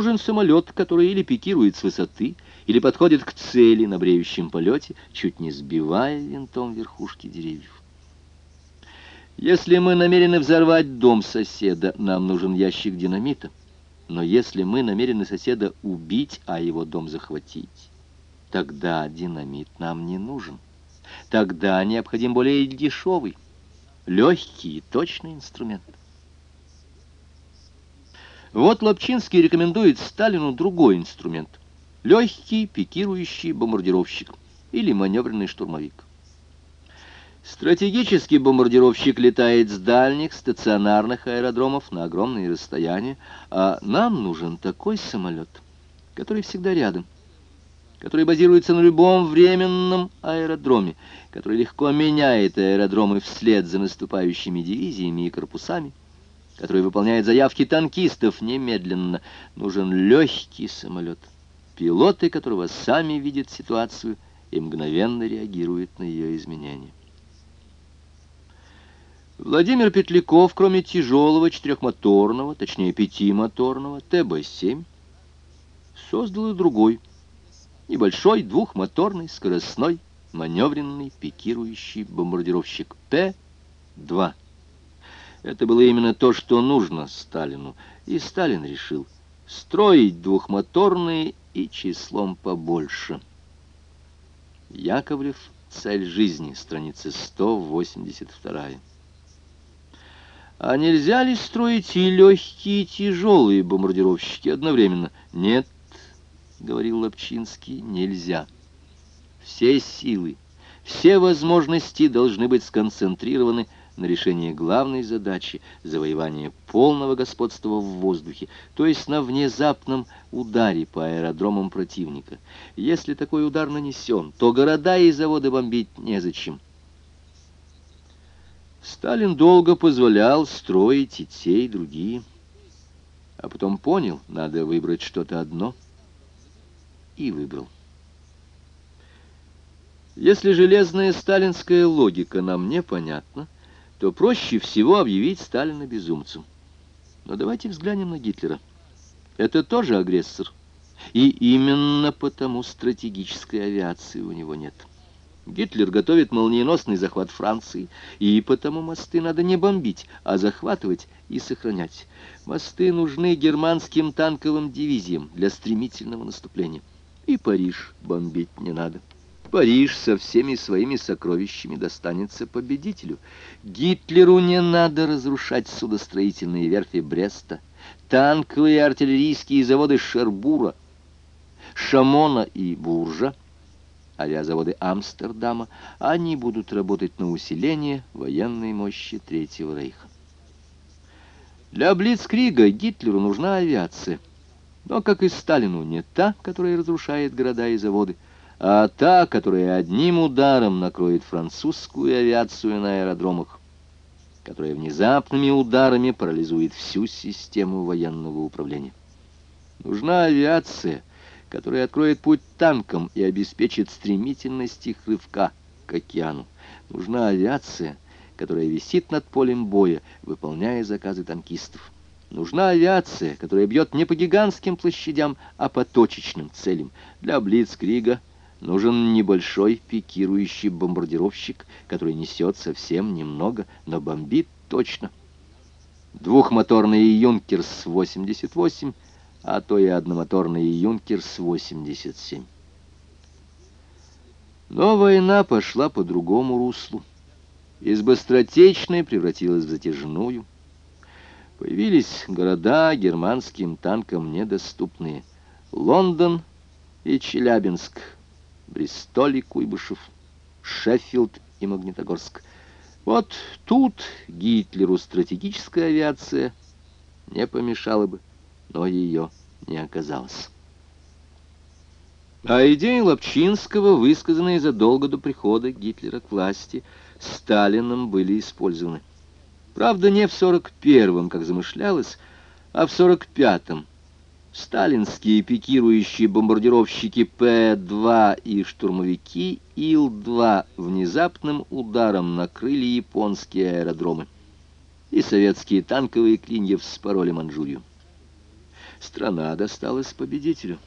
Нужен самолет, который или пикирует с высоты, или подходит к цели на бреющем полете, чуть не сбивая винтом верхушки деревьев. Если мы намерены взорвать дом соседа, нам нужен ящик динамита. Но если мы намерены соседа убить, а его дом захватить, тогда динамит нам не нужен. Тогда необходим более дешевый, легкий и точный инструмент. Вот Лапчинский рекомендует Сталину другой инструмент. Легкий пикирующий бомбардировщик или маневренный штурмовик. Стратегический бомбардировщик летает с дальних стационарных аэродромов на огромные расстояния, а нам нужен такой самолет, который всегда рядом, который базируется на любом временном аэродроме, который легко меняет аэродромы вслед за наступающими дивизиями и корпусами, который выполняет заявки танкистов немедленно. Нужен легкий самолет, пилоты которого сами видят ситуацию и мгновенно реагируют на ее изменения. Владимир Петляков, кроме тяжелого четырехмоторного, точнее пятимоторного ТБ-7, создал и другой, небольшой двухмоторный скоростной маневренный пикирующий бомбардировщик П-2. Это было именно то, что нужно Сталину, и Сталин решил строить двухмоторные и числом побольше. Яковлев «Цель жизни», страница 182. А нельзя ли строить и легкие, и тяжелые бомбардировщики одновременно? Нет, говорил Лапчинский, нельзя. Все силы, все возможности должны быть сконцентрированы на решение главной задачи – завоевания полного господства в воздухе, то есть на внезапном ударе по аэродромам противника. Если такой удар нанесен, то города и заводы бомбить незачем. Сталин долго позволял строить и те, и другие. А потом понял, надо выбрать что-то одно. И выбрал. Если железная сталинская логика нам непонятна, то проще всего объявить Сталина безумцем. Но давайте взглянем на Гитлера. Это тоже агрессор. И именно потому стратегической авиации у него нет. Гитлер готовит молниеносный захват Франции, и потому мосты надо не бомбить, а захватывать и сохранять. Мосты нужны германским танковым дивизиям для стремительного наступления. И Париж бомбить не надо. Париж со всеми своими сокровищами достанется победителю. Гитлеру не надо разрушать судостроительные верфи Бреста, танковые и артиллерийские заводы Шербура, Шамона и Буржа, авиазаводы Амстердама, они будут работать на усиление военной мощи Третьего Рейха. Для Блицкрига Гитлеру нужна авиация, но, как и Сталину, не та, которая разрушает города и заводы, а та, которая одним ударом накроет французскую авиацию на аэродромах, которая внезапными ударами парализует всю систему военного управления. Нужна авиация, которая откроет путь танкам и обеспечит стремительность их рывка к океану. Нужна авиация, которая висит над полем боя, выполняя заказы танкистов. Нужна авиация, которая бьет не по гигантским площадям, а по точечным целям. Для Блицкрига Нужен небольшой пикирующий бомбардировщик, который несет совсем немного, но бомбит точно. Двухмоторный «Юнкерс-88», а то и одномоторный «Юнкерс-87». Но война пошла по другому руслу. Из быстротечной превратилась в затяжную. Появились города германским танкам недоступные. Лондон и Челябинск – Бристоль и Куйбышев, Шеффилд и Магнитогорск. Вот тут Гитлеру стратегическая авиация не помешала бы, но ее не оказалось. А идеи Лапчинского, высказанные задолго до прихода Гитлера к власти, Сталином были использованы. Правда, не в 41-м, как замышлялось, а в 45-м, Сталинские пикирующие бомбардировщики П-2 и штурмовики Ил-2 внезапным ударом накрыли японские аэродромы, и советские танковые клинья вспороли Манчжурию. Страна досталась победителю.